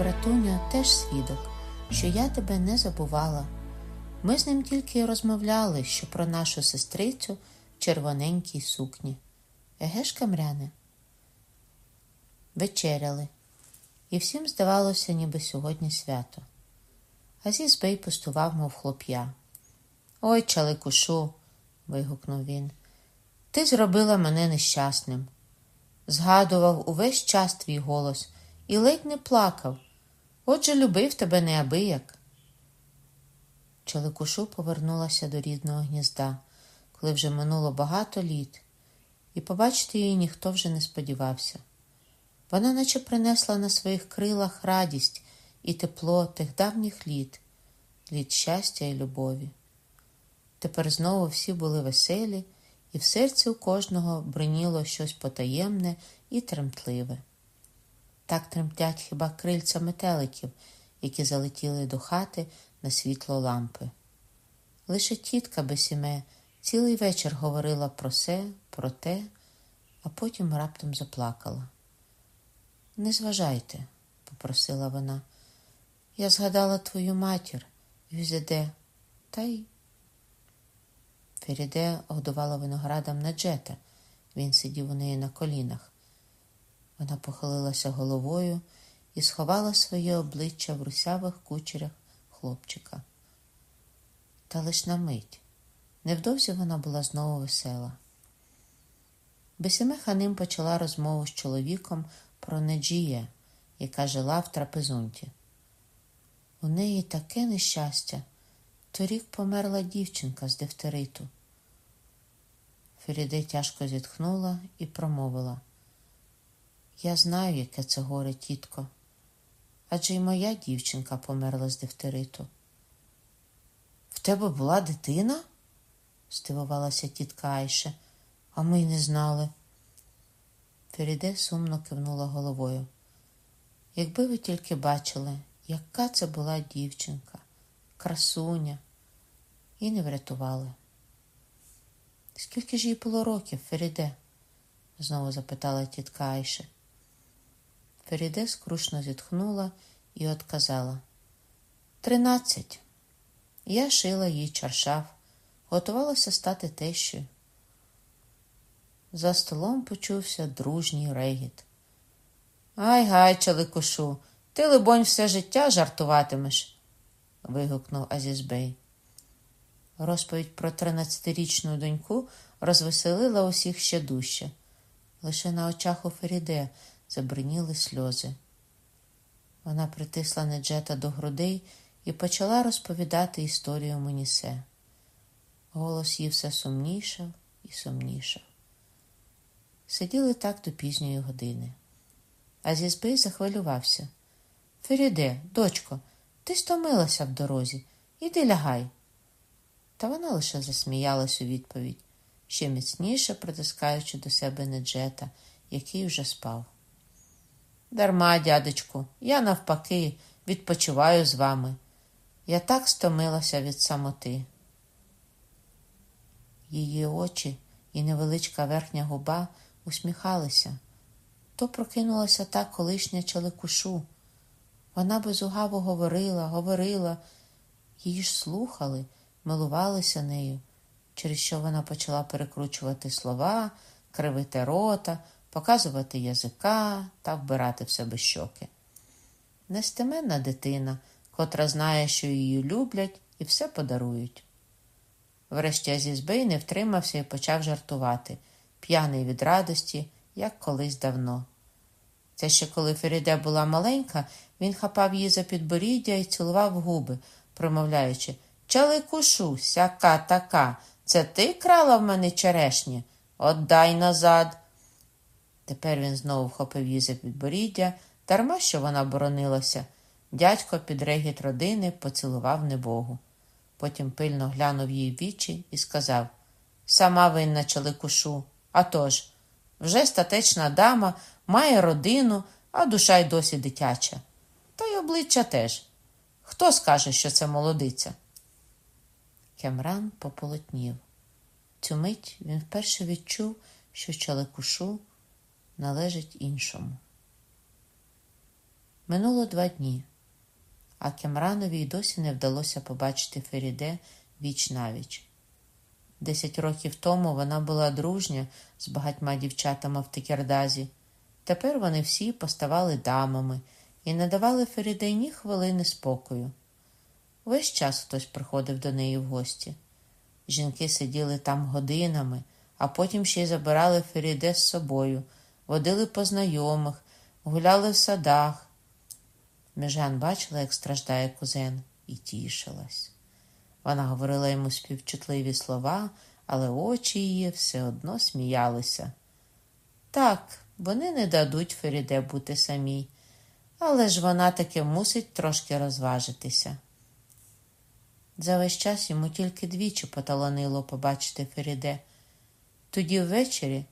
братуню теж свідок, що я тебе не забувала. Ми з ним тільки розмовляли, що про нашу сестрицю в червоненькій сукні. Еге ж, камряне? Вечеряли, і всім здавалося, ніби сьогодні свято. Азіз бей пустував, мов хлоп'я. Ой, чаликушу, вигукнув він, ти зробила мене нещасним. Згадував увесь час твій голос і ледь не плакав. Отже, любив тебе неабияк. Чаликушу повернулася до рідного гнізда, коли вже минуло багато літ, і побачити її ніхто вже не сподівався. Вона наче принесла на своїх крилах радість і тепло тих давніх літ, літ щастя і любові. Тепер знову всі були веселі, і в серці у кожного бриніло щось потаємне і тремтливе. Так тремтять хіба крильця метеликів, які залетіли до хати на світло лампи. Лише тітка Бесіме цілий вечір говорила про се, про те, а потім раптом заплакала. Не зважайте, попросила вона. Я згадала твою матір, Юзеде, та й. Феріде годувала виноградом Наджета. Він сидів у неї на колінах. Вона похилилася головою і сховала своє обличчя в русявих кучерях хлопчика. Та лиш на мить. Невдовзі вона була знову весела. Бесіме Ханим почала розмову з чоловіком про Неджія, яка жила в трапезунті. У неї таке нещастя. Торік померла дівчинка з дифтериту. Феріде тяжко зітхнула і промовила. Я знаю, яке це горе, тітко, адже й моя дівчинка померла з дифтериту. В тебе була дитина? здивувалася тітка Айше, а ми й не знали. Феріде сумно кивнула головою. Якби ви тільки бачили, яка це була дівчинка, красуня, і не врятували. Скільки ж їй було років, Феріде? знову запитала тітка Айше. Феріде скрушно зітхнула і відказала. Тринадцять. Я шила їй чаршав, готувалася стати тещою. За столом почувся дружній регіт. Ай гай, чаликушу, ти, либонь, все життя жартуватимеш, вигукнув Азізбей. Розповідь про тринадцятирічну доньку розвеселила усіх ще дужче. Лише на очах у Феріде забриніли сльози. Вона притисла Неджета до грудей і почала розповідати історію Монісе. Голос її все сумнішав і сумнішав. Сиділи так до пізньої години. А Зізбей захвилювався. Феріде, дочко, ти стомилася в дорозі. Іди лягай. Та вона лише засміялась у відповідь, ще міцніше притискаючи до себе Неджета, який вже спав. Дарма, дядечку, я навпаки відпочиваю з вами. Я так стомилася від самоти. Її очі і невеличка верхня губа усміхалися. То прокинулася та колишня чаликушу. Вона безугаво говорила, говорила, її ж слухали, милувалися нею, через що вона почала перекручувати слова, кривити рота, показувати язика та вбирати в себе щоки. Нестеменна дитина, котра знає, що її люблять і все подарують. Врешті Азізбей не втримався і почав жартувати, п'яний від радості, як колись давно. Це ще коли Феріде була маленька, він хапав її за підборіддя і цілував губи, промовляючи Чаликушу, сяка така, це ти крала в мене черешні? Отдай назад. Тепер він знову вхопив її за підборіддя, дарма що вона боронилася. Дядько під регіт родини поцілував небогу. Потім пильно глянув їй вічі і сказав Сама винна чоликушу. А тож, вже статечна дама, має родину, а душа й досі дитяча. Та й обличчя теж. Хто скаже, що це молодиця? Кемран пополотнів. Цю мить він вперше відчув, що чаликушу належить іншому. Минуло два дні, а Кемранові й досі не вдалося побачити Феріде віч навіч. Десять років тому вона була дружня з багатьма дівчатами в Текердазі. Тепер вони всі поставали дамами і не давали Феріде ні хвилини спокою. Весь час хтось приходив до неї в гості. Жінки сиділи там годинами, а потім ще й забирали Феріде з собою, водили по знайомих, гуляли в садах. Межан бачила, як страждає кузен, і тішилась. Вона говорила йому співчутливі слова, але очі її все одно сміялися. Так, вони не дадуть Феріде бути самій, але ж вона таки мусить трошки розважитися. За весь час йому тільки двічі поталанило побачити Феріде. Тоді ввечері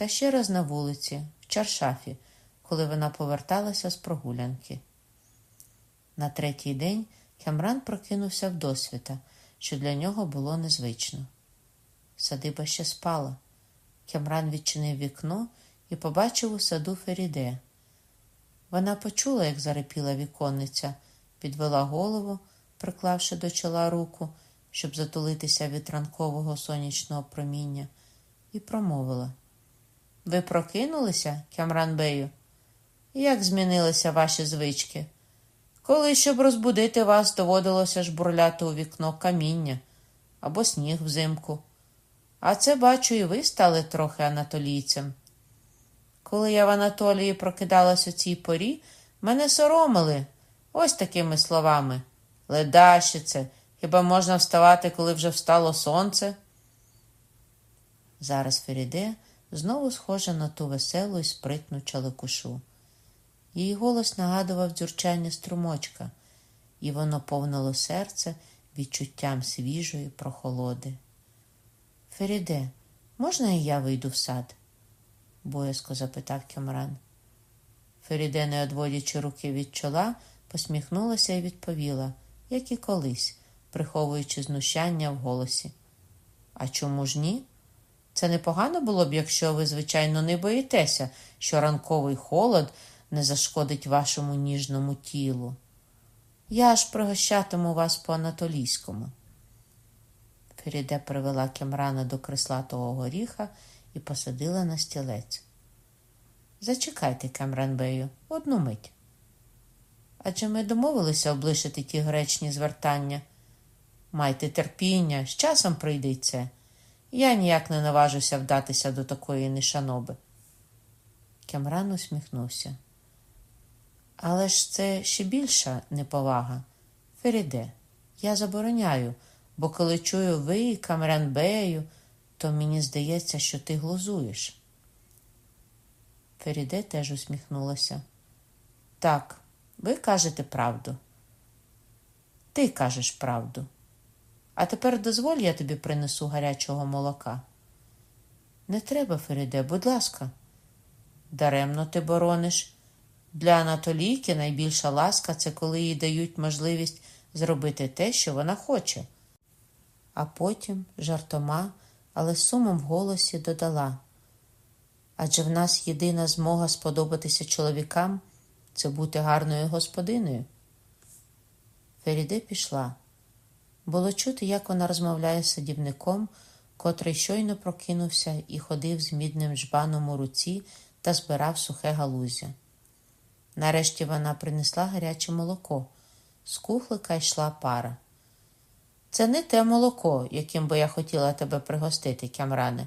та ще раз на вулиці, в чаршафі, коли вона поверталася з прогулянки. На третій день Кемран прокинувся вдосвіта, що для нього було незвично. Садиба ще спала. Кемран відчинив вікно і побачив у саду Феріде. Вона почула, як зарипіла віконниця, підвела голову, приклавши до чола руку, щоб затулитися від ранкового сонячного проміння, і промовила: Ви прокинулися, Кямранбею? Як змінилися ваші звички? Коли, щоб розбудити вас, доводилося жбурляти у вікно каміння або сніг взимку. А це, бачу, і ви стали трохи анатолійцем. Коли я в Анатолії прокидалась у цій порі, мене соромили ось такими словами. Ледащице, хіба можна вставати, коли вже встало сонце? Зараз Феріде знову схожа на ту веселу і спритну чаликушу. Її голос нагадував дзюрчання струмочка, і воно повнило серце відчуттям свіжої прохолоди. Феріде, можна і я вийду в сад? боязко запитав Кемран. Феріде, не одводячи руки від чола, посміхнулася і відповіла, як і колись, приховуючи знущання в голосі. А чому ж ні? Це непогано було б, якщо ви, звичайно, не боїтеся, що ранковий холод не зашкодить вашому ніжному тілу. Я ж пригощатиму вас по анатолійському. Феріде привела Кемрана до креслатого горіха і посадила на стілець. Зачекайте, Кемранбею, одну мить. Адже ми домовилися облишити ті гречні звертання. Майте терпіння, з часом прийде й це. Я ніяк не наважуся вдатися до такої нешаноби. Кемран усміхнувся. Але ж це ще більша неповага. Феріде, я забороняю, бо коли чую ви, Кемран-бею, то мені здається, що ти глузуєш. Феріде теж усміхнулася. Так, ви кажете правду. Ти кажеш правду. А тепер дозволь, я тобі принесу гарячого молока. Не треба, Феріде, будь ласка. Даремно ти борониш. Для Анатолійки найбільша ласка це коли їй дають можливість зробити те, що вона хоче. А потім жартома але сумом в голосі додала адже в нас єдина змога сподобатися чоловікам це бути гарною господиною. Феріде пішла. Було чути, як вона розмовляє з садівником, котрий щойно прокинувся і ходив з мідним жбаном у руці та збирав сухе галузя. Нарешті вона принесла гаряче молоко. З кухлика йшла пара. Це не те молоко, яким би я хотіла тебе пригостити, Кямране.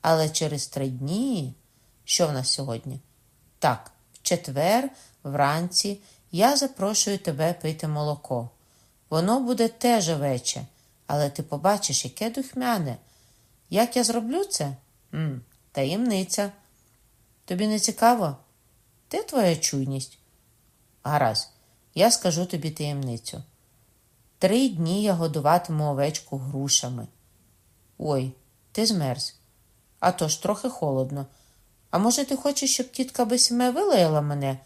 Але через три дні, що в нас сьогодні? Так, в четвер, вранці, я запрошую тебе пити молоко. Воно буде теж овече, але ти побачиш, яке духмяне. Як я зроблю це? М, Таємниця. Тобі не цікаво? Де твоя чуйність? Гаразд, я скажу тобі таємницю. Три дні я годуватиму овечку грушами. Ой, ти змерз. А то ж трохи холодно. А може, ти хочеш, щоб тітка Бесіме вилаяла мене,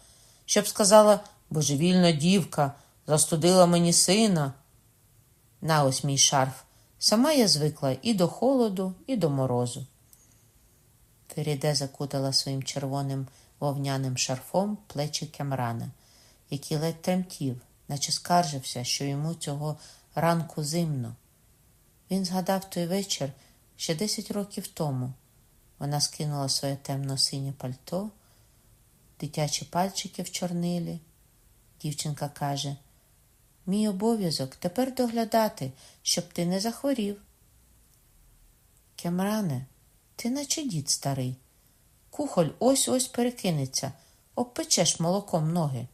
щоб сказала божевільна дівка, застудила мені сина. На ось мій шарф. Сама я звикла і до холоду, і до морозу. Феріде закутала своїм червоним вовняним шарфом плечі Кемрана який ледь тремтів, наче скаржився, що йому цього ранку зимно. Він згадав той вечір ще десять років тому. Вона скинула своє темно-синє пальто, дитячі пальчики в чорнилі. Дівчинка каже: Мій обов'язок тепер доглядати, щоб ти не захворів. Кемране, ти наче дід старий. Кухоль ось ось перекинеться, обпечеш молоком ноги.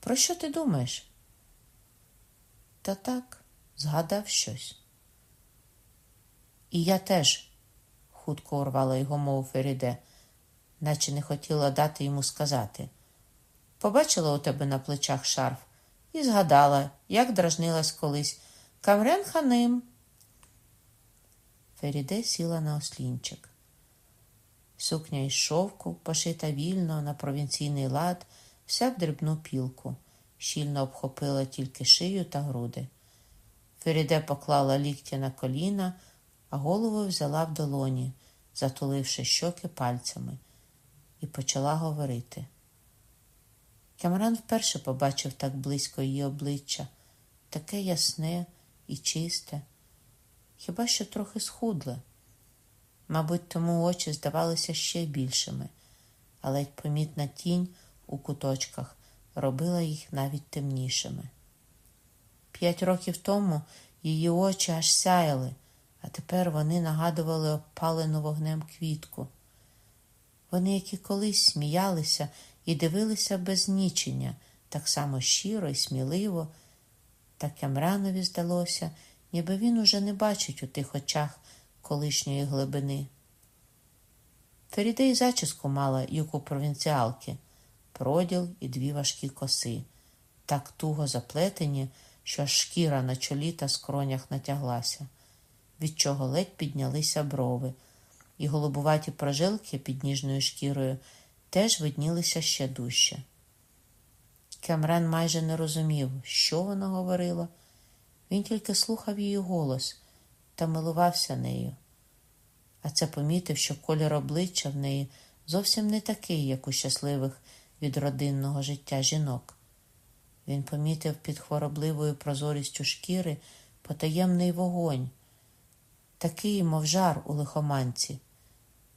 Про що ти думаєш? Та так, згадав щось. І я теж, хутко урвала його мову Феріде, наче не хотіла дати йому сказати. Побачила у тебе на плечах шарф і згадала, як дражнилась колись Кемран-ханим. Феріде сіла на ослінчик. Сукня із шовку, пошита вільно на провінційний лад, вся в дрібну пілку, щільно обхопила тільки шию та груди. Феріде поклала лікті на коліна, а голову взяла в долоні, затуливши щоки пальцями, і почала говорити. Камран вперше побачив так близько її обличчя, таке ясне і чисте, хіба що трохи схудле. Мабуть, тому очі здавалися ще більшими, а ледь помітна тінь у куточках робила їх навіть темнішими. П'ять років тому її очі аж сяяли, а тепер вони нагадували обпалену вогнем квітку. Вони, як і колись, сміялися і дивилися без нічення, так само щиро і сміливо, так Ямранові здалося, ніби він уже не бачить у тих очах колишньої глибини. Феріде й зачіску мала, як у провінціалки, проділ і дві важкі коси, так туго заплетені, що аж шкіра на чолі та скронях натяглася, від чого ледь піднялися брови, і голубуваті прожилки під ніжною шкірою теж виднілися ще дужче. Кемрен майже не розумів, що вона говорила. Він тільки слухав її голос та милувався нею. А це помітив, що колір обличчя в неї зовсім не такий, як у щасливих від родинного життя жінок. Він помітив під хворобливою прозорістю шкіри потаємний вогонь, такий, мов жар у лихоманці.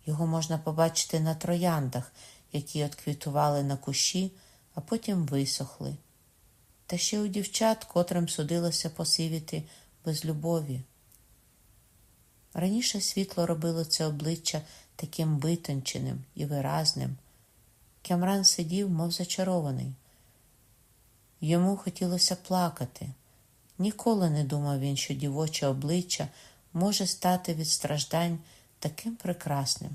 Його можна побачити на трояндах, які отквітували на кущі, а потім висохли. Та ще у дівчат, котрим судилося посивіти без любові. Раніше світло робило це обличчя таким витонченим і виразним. Кямран сидів, мов зачарований. Йому хотілося плакати. Ніколи не думав він, що дівоче обличчя може стати від страждань таким прекрасним.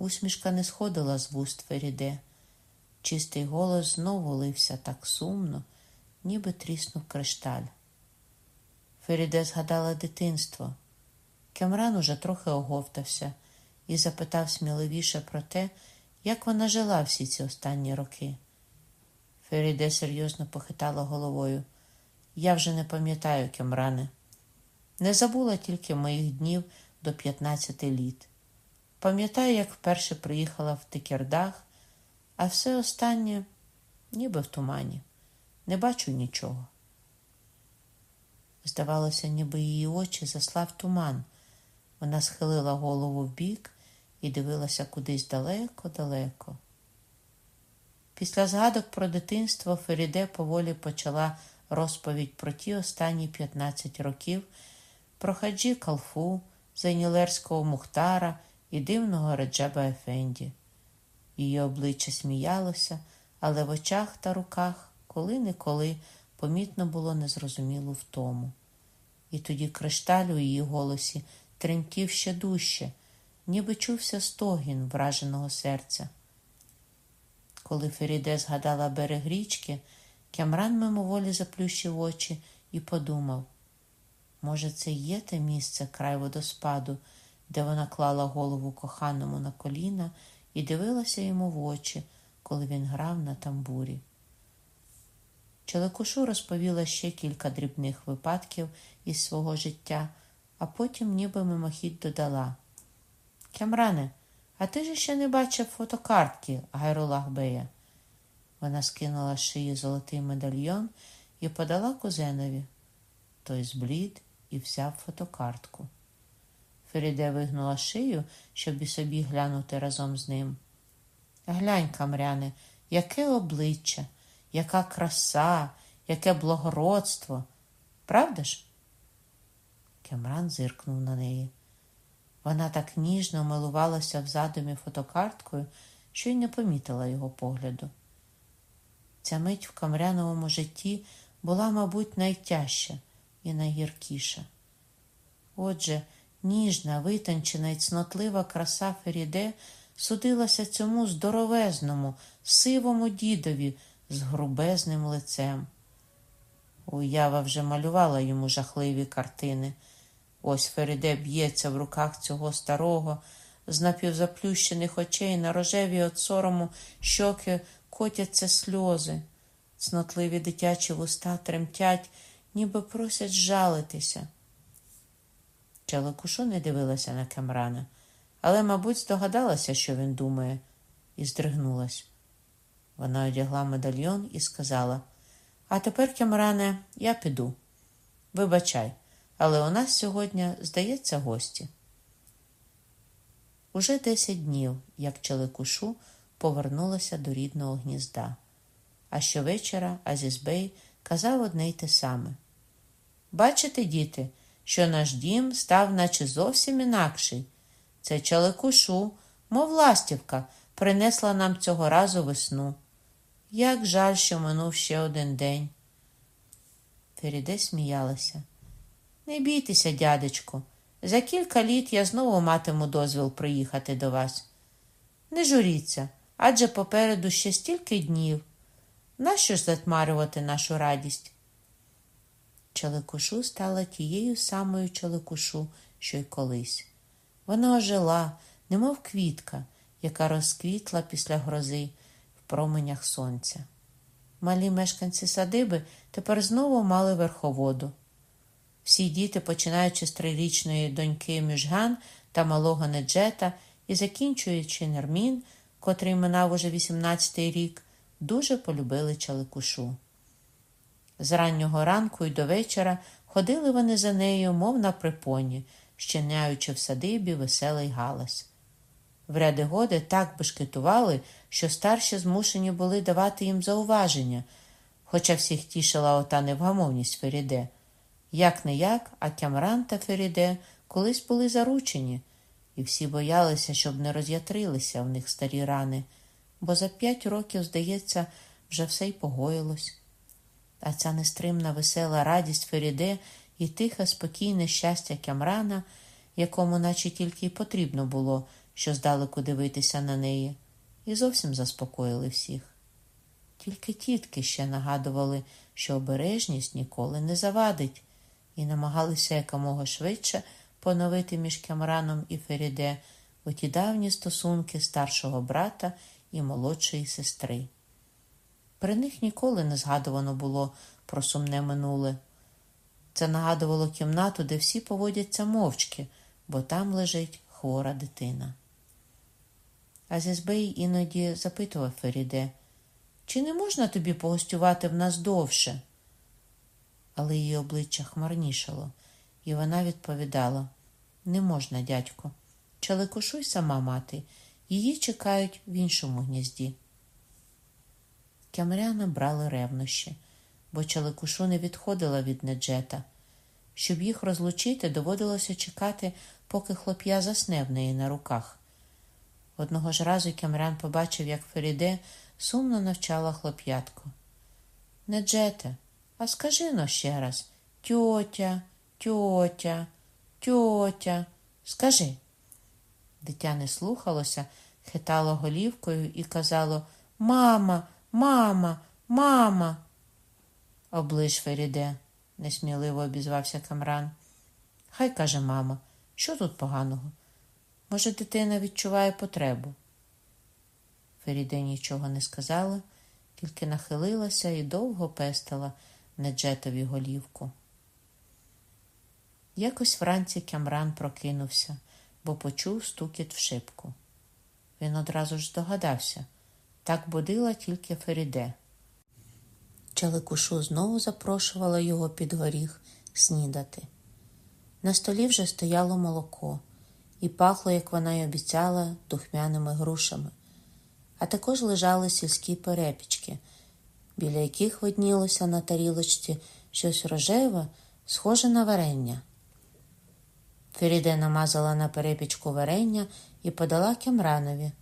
Усмішка не сходила з вуст Феріде. Чистий голос знову лився так сумно, ніби тріснув кришталь. Феріде згадала дитинство. Кемран уже трохи оговтався і запитав сміливіше про те, як вона жила всі ці останні роки. Феріде серйозно похитала головою. Я вже не пам'ятаю, Кемране. Не забула тільки моїх днів до 15 літ. Пам'ятаю, як вперше приїхала в Тикердах, а все останнє ніби в тумані. Не бачу нічого. Здавалося, ніби її очі заслав туман. Вона схилила голову вбік і дивилася кудись далеко-далеко. Після згадок про дитинство Феріде поволі почала розповідь про ті останні 15 років, про хаджі Калфу, Зайнілерського Мухтара і дивного Реджеба Ефенді. Її обличчя сміялося, але в очах та руках коли-неколи помітно було незрозумілу втому. І тоді кришталь у її голосі тремтів ще дужче, ніби чувся стогін враженого серця. Коли Феріде згадала берег річки, Кямран мимоволі заплющив очі і подумав може, це є те місце край водоспаду, де вона клала голову коханому на коліна і дивилася йому в очі, коли він грав на тамбурі. Челекушу розповіла ще кілька дрібних випадків із свого життя, а потім ніби мимохідь додала. Кямране, а ти ж ще не бачив фотокартки Гайрулах Бея? Вона скинула з шиї золотий медальйон і подала кузенові. Той зблід і взяв фотокартку. Феріде вигнула шию, щоб і собі глянути разом з ним. Глянь, камряне, яке обличчя, яка краса, яке благородство. Правда ж? Кемран зиркнув на неї. Вона так ніжно милувалася в задумі фотокарткою, що й не помітила його погляду. Ця мить в камряновому житті була, мабуть, найтяжча і найгіркіша. Отже, ніжна, витончена і цнотлива краса Феріде судилася цьому здоровезному, сивому дідові з грубезним лицем. Уява вже малювала йому жахливі картини. Ось Феріде б'ється в руках цього старого, з напівзаплющених очей на рожеві от сорому щоки котяться сльози. Цнотливі дитячі вуста тремтять, ніби просять жалитися. Челекушу не дивилася на Кемрана, але, мабуть, здогадалася, що він думає, і здригнулась. Вона одягла медальйон і сказала: А тепер, Кемране, я піду. Вибачай, але у нас сьогодні, здається, гості. Уже десять днів, як Челекушу повернулася до рідного гнізда. А щовечора Азізбей казав одне й те саме. Бачите, діти, що наш дім став, наче зовсім інакший. Це Чалекушу, мов ластівка, принесла нам цього разу весну. Як жаль, що минув ще один день. Феріде сміялася. Не бійтеся, дядечку, за кілька літ я знову матиму дозвіл приїхати до вас. Не журіться, адже попереду ще стільки днів. Нащо ж затмарювати нашу радість? Чалекушу стала тією самою чалекушу, що й колись. Вона ожила, немов квітка, яка розквітла після грози в променях сонця. Малі мешканці садиби тепер знову мали верховоду. Всі діти, починаючи з трирічної доньки Мюжган та малого Неджета і закінчуючи Нермін, котрий минав уже 18-й рік, дуже полюбили чаликушу. З раннього ранку й до вечора ходили вони за нею, мов на припоні, щиняючи в садибі веселий галас. В ряди годи так бешкетували, що старші змушені були давати їм зауваження, хоча всіх тішила ота невгамовність Феріде. Як не як, а Кемран та Феріде колись були заручені, і всі боялися, щоб не роз'ятрилися в них старі рани, бо за п'ять років, здається, вже все й погоїлось. А ця нестримна весела радість Феріде і тихе, спокійне щастя Кемрана, якому наче тільки й потрібно було, що здалеку дивитися на неї, і зовсім заспокоїли всіх. Тільки тітки ще нагадували, що обережність ніколи не завадить, і намагалися якомога швидше поновити між Кямраном і Феріде у ті давні стосунки старшого брата і молодшої сестри. При них ніколи не згадувано було про сумне минуле. Це нагадувало кімнату, де всі поводяться мовчки, бо там лежить хвора дитина. Азізбей іноді запитував Феріде, чи не можна тобі погостювати в нас довше? Але її обличчя хмарнішало, і вона відповідала не можна, дядько. Чалекошуй сама мати, її чекають в іншому гнізді. Кямряна брали ревнощі, бо чалекушу не відходила від неджета. Щоб їх розлучити, доводилося чекати, поки хлоп'я засне в неї на руках. Одного ж разу Кямрян побачив, як Феріде сумно навчала хлоп'ятку. Неджете, а скажи но ще раз тьотя, тьотя, тьотя, скажи. Дитя не слухалося, хитало голівкою і казало Мама, мама, мама. Облиш Феріде, несміливо обізвався Кемран. Хай каже мама, що тут поганого? Може, дитина відчуває потребу. Феріде нічого не сказала, тільки нахилилася і довго пестила Неджетові голівку. Якось вранці Кемран прокинувся, бо почув стукіт в шибку. Він одразу ж здогадався так будила тільки Феріде. Чаликушу знову запрошувала його під горіх снідати. На столі вже стояло молоко і пахло, як вона й обіцяла, духмяними грушами, а також лежали сільські перепічки, біля яких виднілося на тарілочці щось рожеве, схоже на варення. Феріде намазала на перепічку варення і подала Кемранові.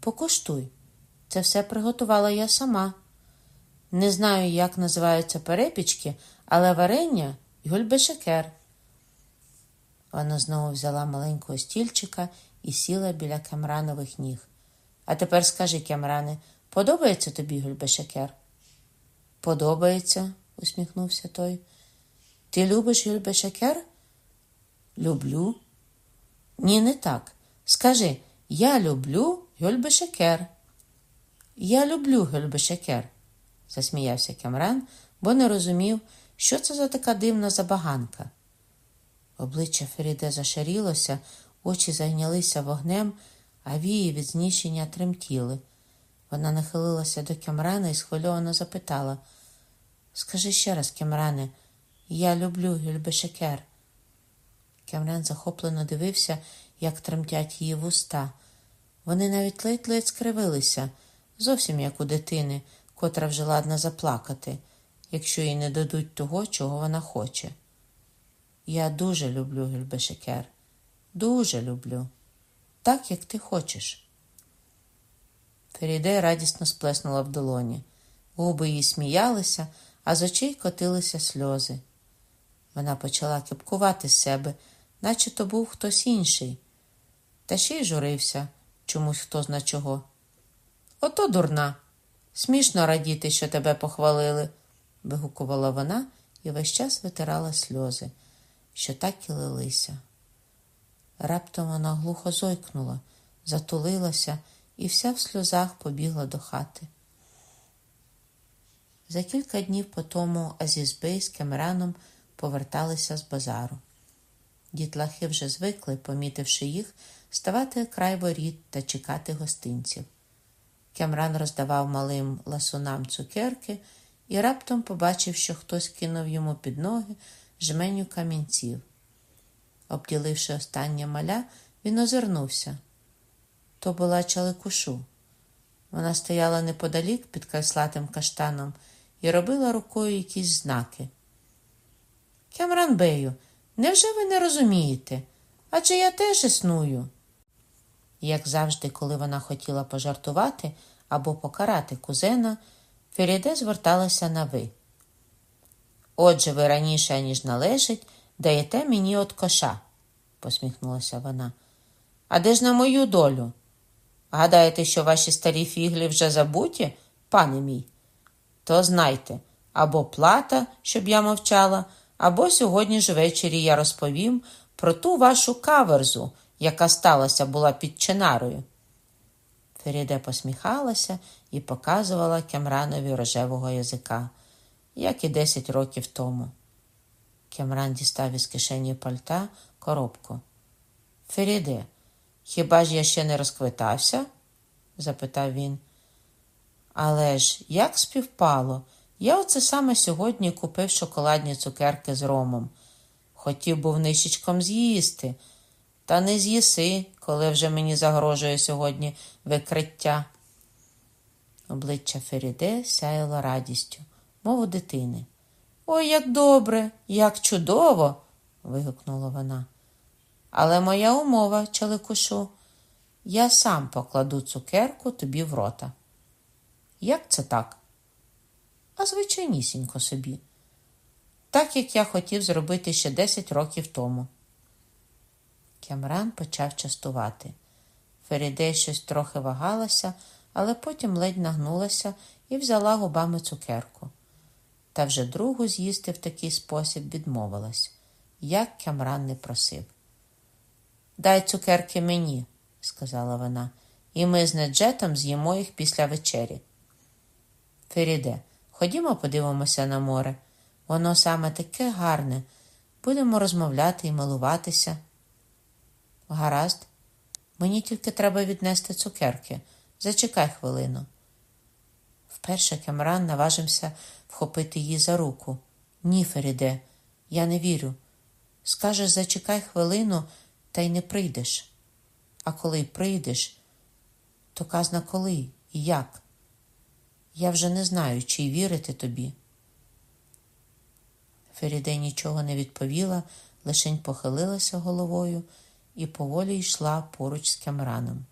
Покуштуй, це все приготувала я сама. Не знаю, як називаються перепічки, але варення гюльбешекер. Вона знову взяла маленького стільчика і сіла біля Кемранових ніг. А тепер скажи, Кемране, подобається тобі гюльбешекер? Подобається, усміхнувся той. Ти любиш гюльбешекер? Люблю. Ні, не так. Скажи, я люблю гюльбешекер. Я люблю гюльбешекер, засміявся Кемран, бо не розумів, що це за така дивна забаганка. Обличчя Феріде зашарілося, очі зайнялися вогнем, а вії від знищення тремтіли. Вона нахилилася до Кемрана і схвильовано запитала Скажи ще раз, Кемране, я люблю гюльбешекер. Кемран захоплено дивився, як тремтять її вуста. Вони навіть ледь-ледь скривилися, зовсім як у дитини, котра вже ладна заплакати, якщо їй не дадуть того, чого вона хоче. Я дуже люблю Гюльбешекер. Дуже люблю. Так, як ти хочеш. Феріде радісно сплеснула в долоні. Губи її сміялися, а з очей котилися сльози. Вона почала кипкувати з себе, наче то був хтось інший, та ще й журився чомусь хто зна чого. Ото дурна. Смішно радіти, що тебе похвалили, вигукувала вона і весь час витирала сльози, що так і лилися. Раптом вона глухо зойкнула, затулилася і вся в сльозах побігла до хати. За кілька днів по тому Азізбей з Кемераном поверталися з базару. Дітлахи вже звикли, помітивши їх, ставати край воріт та чекати гостинців. Кемран роздавав малим ласунам цукерки і раптом побачив, що хтось кинув йому під ноги жменю камінців. Обділивши останнє маля, він озирнувся. То була чаликушу. Вона стояла неподалік під креслатим каштаном і робила рукою якісь знаки. Кемран Бею, невже ви не розумієте? Адже я теж існую. Як завжди, коли вона хотіла пожартувати або покарати кузена, Феріде зверталася на ви. Отже, ви раніше, ніж належить, даєте мені от коша, посміхнулася вона. А де ж на мою долю? Гадаєте, що ваші старі фіглі вже забуті, пане мій? То знайте, або плата, щоб я мовчала, або сьогодні ж ввечері я розповім про ту вашу каверзу, яка сталася була під чинарою. Феріде посміхалася і показувала Кемранові рожевого язика, як і десять років тому. Кемран дістав із кишені пальта коробку. Феріде, хіба ж я ще не розквитався? запитав він. Але ж як співпало, я оце саме сьогодні купив шоколадні цукерки з ромом. Хотів був нищечком з'їсти, та не з'їси, коли вже мені загрожує сьогодні викриття. Обличчя Феріде сяяло радістю, мов у дитини. Ой, як добре, як чудово. вигукнула вона. Але моя умова, Чаликушу, я сам покладу цукерку тобі в рота. Як це так? А звичайнісінько собі. Так як я хотів зробити ще десять років тому. Кямран почав частувати. Ферідей щось трохи вагалася, але потім ледь нагнулася і взяла губами цукерку. Та вже другу з'їсти в такий спосіб відмовилась, як Кямран не просив. Дай цукерки мені, сказала вона, і ми з Неджетом з'їмо їх після вечері. Феріде, ходімо, подивимося на море. Воно саме таке гарне. Будемо розмовляти і милуватися. Гаразд, мені тільки треба віднести цукерки. Зачекай хвилину. Вперше Кемран наважився вхопити її за руку. Ні, Феріде, я не вірю. Скажеш, зачекай хвилину, та й не прийдеш. А коли прийдеш, то казна коли і як. Я вже не знаю, чи вірити тобі. Феріде нічого не відповіла, лишень похилилася головою і поволі йшла поруч з Кемраном.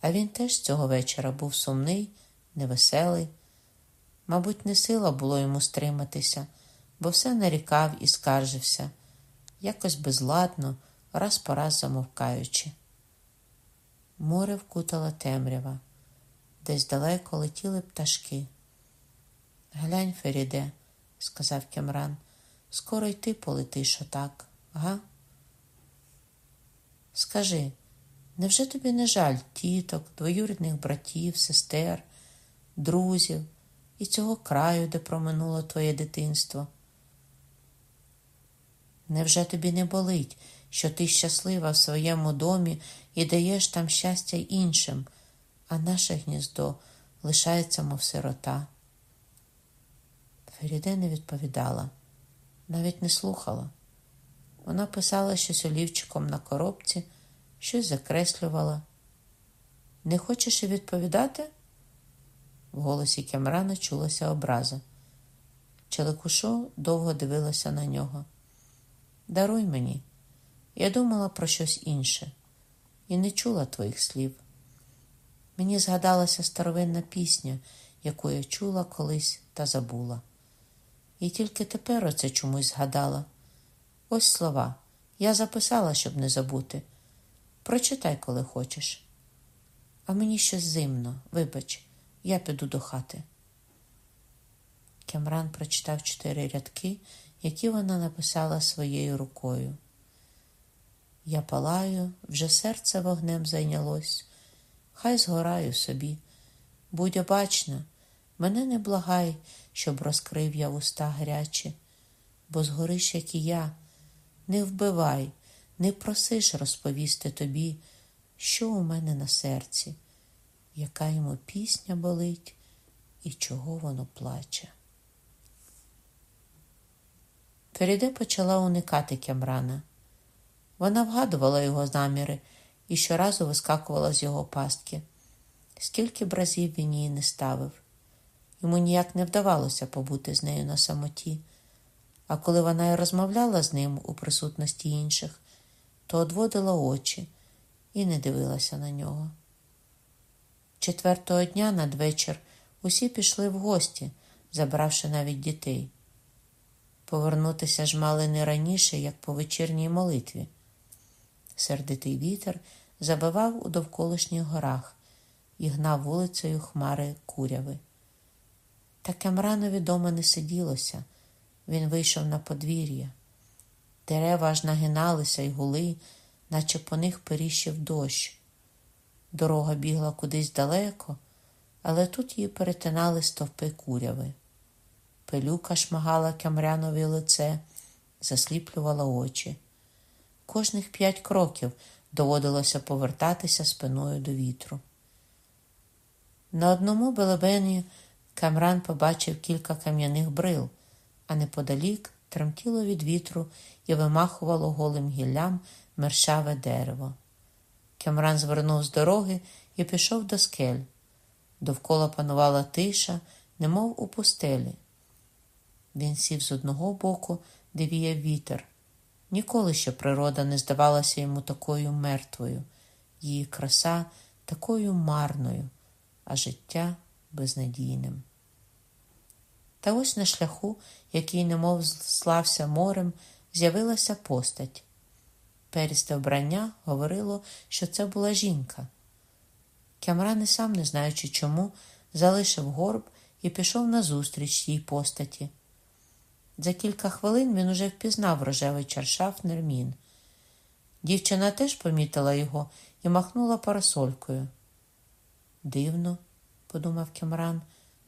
А він теж цього вечора був сумний, невеселий. Мабуть, не сила було йому стриматися, бо все нарікав і скаржився, якось безладно, раз по раз замовкаючи. Море вкутала темрява, десь далеко летіли пташки. Глянь, Феріде, сказав Кемран, скоро й ти полетиш отак, га? Скажи, невже тобі не жаль тіток, двоюрідних братів, сестер, друзів і цього краю, де проминуло твоє дитинство? Невже тобі не болить, що ти щаслива в своєму домі і даєш там щастя іншим, а наше гніздо лишається, мов сирота? Феріде не відповідала, навіть не слухала. Вона писала щось олівчиком на коробці, щось закреслювала. Не хочеш і відповідати? В голосі Кемрана чулася образа. Челекушо довго дивилася на нього. Даруй мені, я думала про щось інше і не чула твоїх слів. Мені згадалася старовинна пісня, яку я чула колись та забула. І тільки тепер оце чомусь згадала. Ось слова. Я записала, щоб не забути. Прочитай, коли хочеш. А мені щось зимно, вибач, я піду до хати. Кемран прочитав чотири рядки, які вона написала своєю рукою. Я палаю, вже серце вогнем зайнялось, хай згораю собі. Будь обачна, мене не благай, щоб розкрив я уста гарячі, бо згориш, як і я, не вбивай, не просиш розповісти тобі, що у мене на серці, яка йому пісня болить і чого воно плаче. Феріде почала уникати Кемрана. Вона вгадувала його наміри і щоразу вискакувала з його пастки. Скільки б разів він її не ставив. Йому ніяк не вдавалося побути з нею на самоті, а коли вона й розмовляла з ним у присутності інших, то одводила очі і не дивилася на нього. Четвертого дня надвечір усі пішли в гості, забравши навіть дітей. Повернутися ж мали не раніше, як по вечірній молитві. Сердитий вітер забивав у довколишніх горах і гнав вулицею хмари куряви. Та Кемранові дома не сиділося. Він вийшов на подвір'я. Дерева аж нагиналися й гули, наче по них періщив дощ. Дорога бігла кудись далеко, але тут її перетинали стовпи куряви. Пилюка шмагала Кемрянові лице, засліплювала очі. Кожних п'ять кроків доводилося повертатися спиною до вітру. На одному белебені Камран побачив кілька кам'яних брил, а неподалік тремтіло від вітру і вимахувало голим гіллям мершаве дерево. Камран звернув з дороги і пішов до скель. Довкола панувала тиша, немов у пустелі. Він сів з одного боку, де віяв вітер. Ніколи ще природа не здавалася йому такою мертвою, її краса такою марною, а життя безнадійним. Та ось на шляху, який немов слався морем, з'явилася постать. Перісте вбрання говорило, що це була жінка. Кямран і сам, не знаючи чому, залишив горб і пішов назустріч їй постаті. За кілька хвилин він уже впізнав рожевий чаршаф Нермін. Дівчина теж помітила його і махнула парасолькою. Дивно, подумав Кемран,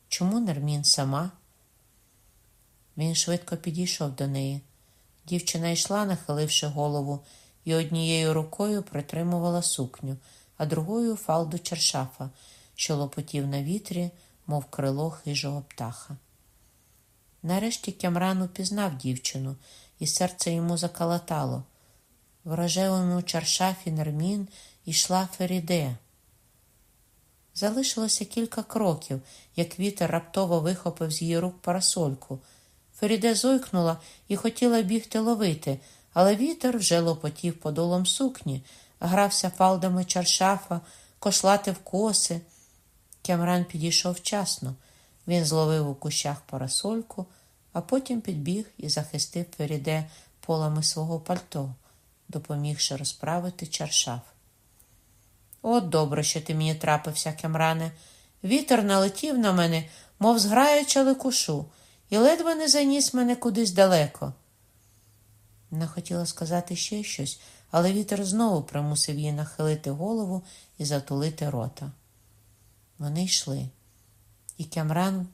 чому Нермін сама? Він швидко підійшов до неї. Дівчина йшла, нахиливши голову, і однією рукою притримувала сукню, а другою фалду чаршафа, що лопотів на вітрі, мов крило хижого птаха. Нарешті Кемран упізнав дівчину, і серце йому закалатало. В рожевому чаршафі Нермін йшла Феріде. Залишилося кілька кроків, як вітер раптово вихопив з її рук парасольку. Феріде зойкнула і хотіла бігти ловити, але вітер вже лопотів подолом сукні, грався фалдами чаршафа, кошлатив коси. Кямран підійшов вчасно. Він зловив у кущах парасольку, а потім підбіг і захистив Феріде полами свого пальто, допомігши розправити чаршаф. От добре, що ти мені трапився, Кемране. Вітер налетів на мене, мов зграюча ликушу, і ледве не заніс мене кудись далеко. Не хотіла сказати ще щось, але вітер знову примусив її нахилити голову і затулити рота. Вони йшли, і Кямран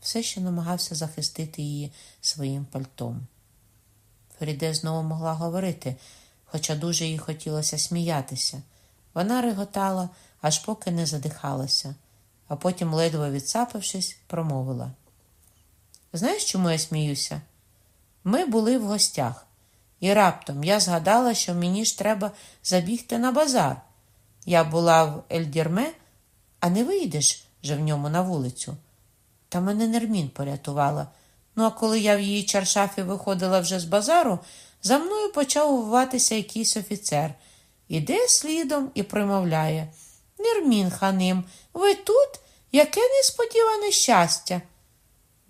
все ще намагався захистити її своїм пальтом. Феріде знову могла говорити, хоча дуже їй хотілося сміятися. Вона реготала, аж поки не задихалася, а потім, ледве відсапавшись, промовила. Знаєш, чому я сміюся? Ми були в гостях, і раптом я згадала, що мені ж треба забігти на базар. Я була в Ельдірме, а не вийдеш же в ньому на вулицю. Та мене Нермін порятувала. Ну, а коли я в її чаршафі виходила вже з базару, за мною почав увиватися якийсь офіцер. Іде слідом і примовляє Нермін ханим, ви тут? Яке несподіване щастя.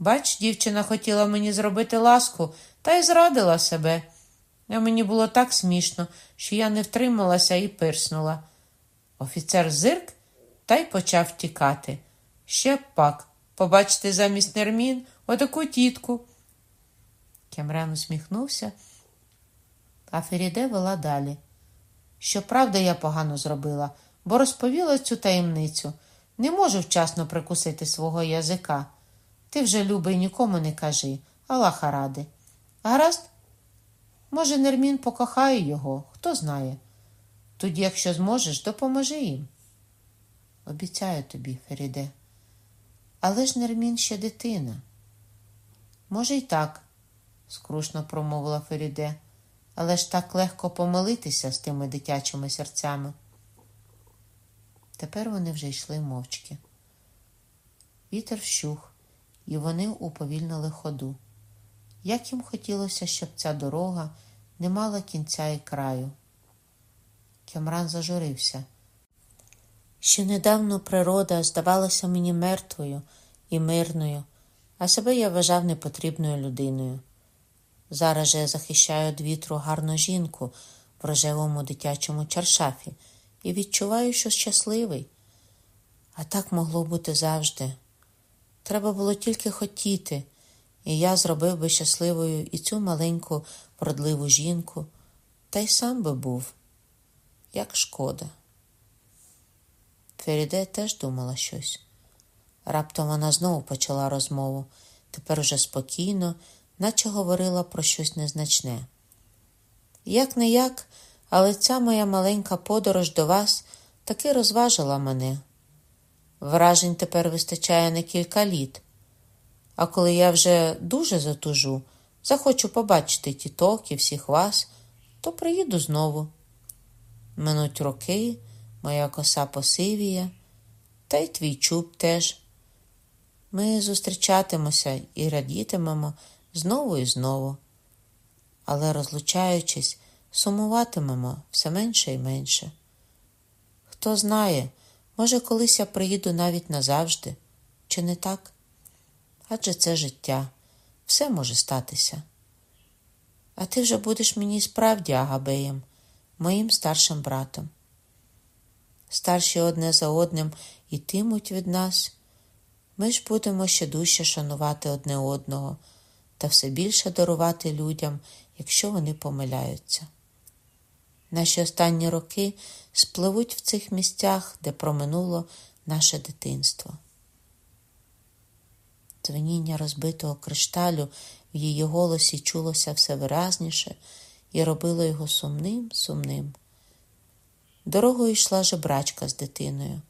Бач, дівчина хотіла мені зробити ласку та й зрадила себе. А мені було так смішно, що я не втрималася і пирснула. Офіцер зирк та й почав тікати. Ще пак, побачити замість Нермін отаку тітку. Кемран усміхнувся, а Феріде вела далі. Щоправда, я погано зробила, бо розповіла цю таємницю. Не можу вчасно прикусити свого язика. Ти вже, любий, нікому не кажи, Аллаха ради. Гаразд? Може, Нермін покохає його, хто знає. Тоді, якщо зможеш, допоможи їм. Обіцяю тобі, Феріде. Але ж Нермін ще дитина. Може, й так, скрушно промовила Феріде але ж так легко помилитися з тими дитячими серцями. Тепер вони вже йшли мовчки. Вітер вщух, і вони уповільнили ходу. Як їм хотілося, щоб ця дорога не мала кінця і краю. Кемран зажурився. Ще недавно природа здавалася мені мертвою і мирною, а себе я вважав непотрібною людиною. Зараз же я захищаю від вітру гарну жінку в рожевому дитячому чаршафі і відчуваю, що щасливий. А так могло бути завжди. Треба було тільки хотіти, і я зробив би щасливою і цю маленьку вродливу жінку, та й сам би був, як шкода. Феріде теж думала щось. Раптом вона знову почала розмову, тепер уже спокійно наче говорила про щось незначне. Як не як, але ця моя маленька подорож до вас таки розважила мене. Вражень тепер вистачає на кілька літ. А коли я вже дуже затужу, захочу побачити тіток і всіх вас, то приїду знову. Минуть роки, моя коса посивіє, та й твій чуб теж. Ми зустрічатимемося і радітимемо знову і знову. Але, розлучаючись, сумуватимемо все менше і менше. Хто знає, може, колись я приїду навіть назавжди, чи не так? Адже це життя, все може статися. А ти вже будеш мені справді Агабеєм, моїм старшим братом. Старші одне за одним ітимуть від нас, ми ж будемо ще дужче шанувати одне одного та все більше дарувати людям, якщо вони помиляються. Наші останні роки спливуть в цих місцях, де проминуло наше дитинство. Дзвеніння розбитого кришталю в її голосі чулося все виразніше і робило його сумним, сумним. Дорогою йшла жебрачка з дитиною.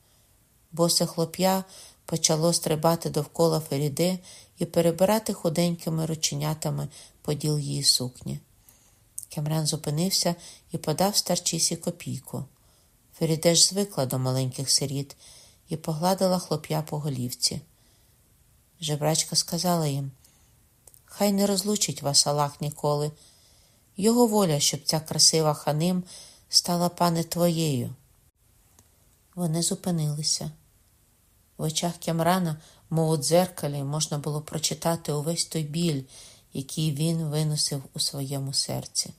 Босе хлоп'я почало стрибати довкола Феріде і перебирати худенькими рученятами поділ її сукні. Кемран зупинився і подав старчисі копійку. Феріде ж звикла до маленьких сиріт і погладила хлоп'я по голівці. Жебрачка сказала їм Хай не розлучить вас Аллах ніколи. Його воля, щоб ця красива ханим стала пане твоєю. Вони зупинилися. В очах Кямрана, мов у дзеркалі, можна було прочитати увесь той біль, який він виносив у своєму серці.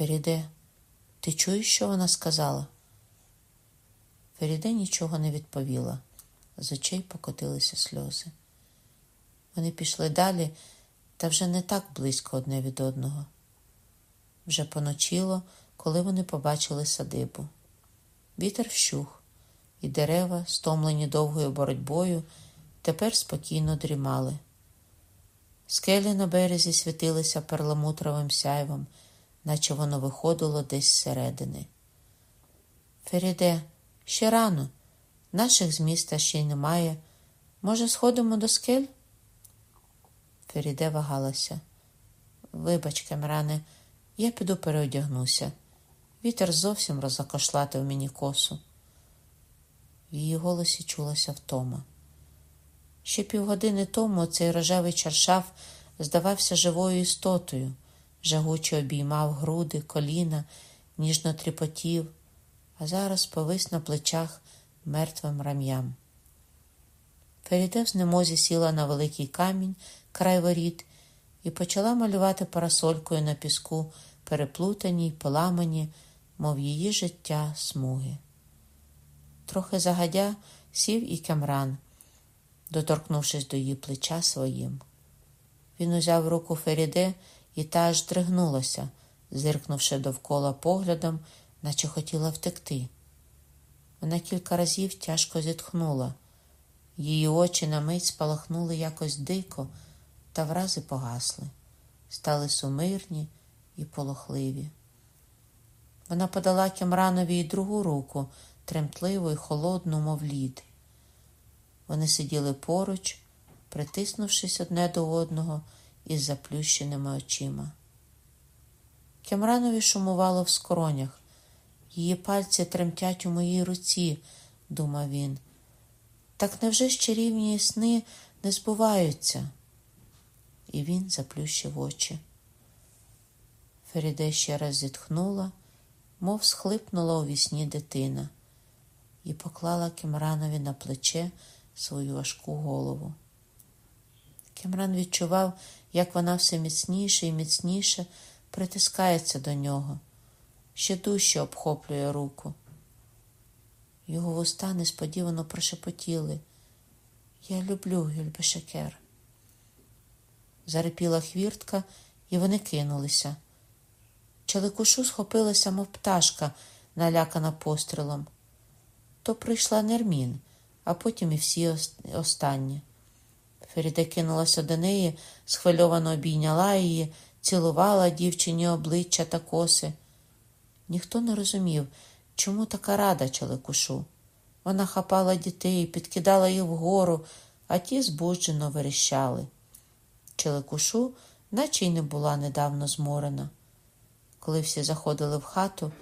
Феріде, ти чуєш, що вона сказала? Феріде нічого не відповіла. З очей покотилися сльози. Вони пішли далі, та вже не так близько одне від одного. Вже поночило, коли вони побачили садибу. Вітер вщух, і дерева, стомлені довгою боротьбою, тепер спокійно дрімали. Скелі на березі світилися перламутровим сяйвом, наче воно виходило десь зсередини. Феріде, ще рано, наших з міста ще й немає. Може, сходимо до скель? Феріде вагалася. Вибач, Кемране, я піду переодягнуся. Вітер зовсім розакошлатив мені косу. В її голосі чулася втома. Ще півгодини тому цей рожевий чаршаф здавався живою істотою, жагуче обіймав груди, коліна, ніжно тріпотів, а зараз повис на плечах мертвим рам'ям. Феріде в знемозі сіла на великий камінь край воріт і почала малювати парасолькою на піску, переплутані й поламані, мов її життя смуги. Трохи загадя сів і Кемран, доторкнувшись до її плеча своїм. Він узяв руку Феріде, і та аж дригнулася, зиркнувши довкола поглядом, наче хотіла втекти. Вона кілька разів тяжко зітхнула. Її очі на мить спалахнули якось дико, та врази погасли, стали сумирні і полохливі. Вона подала Кемранові й другу руку, тремтливу й холодну, мов лід. Вони сиділи поруч, притиснувшись одне до одного із заплющеними очима. Кемранові шумувало в скронях. Її пальці тремтять у моїй руці, думав він. Так невже ж чарівні сни не збуваються? І він заплющив очі. Феріде ще раз зітхнула, мов схлипнула у вісні дитина, і поклала Кемранові на плече свою важку голову. Кемран відчував, як вона все міцніше і міцніше притискається до нього, ще дужче обхоплює руку. Його вуста несподівано прошепотіли. Я люблю Гюльбешекер. Зарипіла хвіртка, і вони кинулися. Челикушу схопилася, мов пташка, налякана пострілом. То прийшла Нермін, а потім і всі останні. Феріде кинулася до неї, схвильовано обійняла її, цілувала дівчині обличчя та коси. Ніхто не розумів, чому така рада Челикушу. Вона хапала дітей, підкидала їх вгору, а ті збуджено верещали. Челикушу, наче й не була недавно зморена. Коли всі заходили в хату,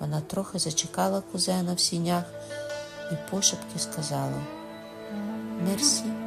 вона трохи зачекала кузена в сінях і пошепки сказала Мерсі.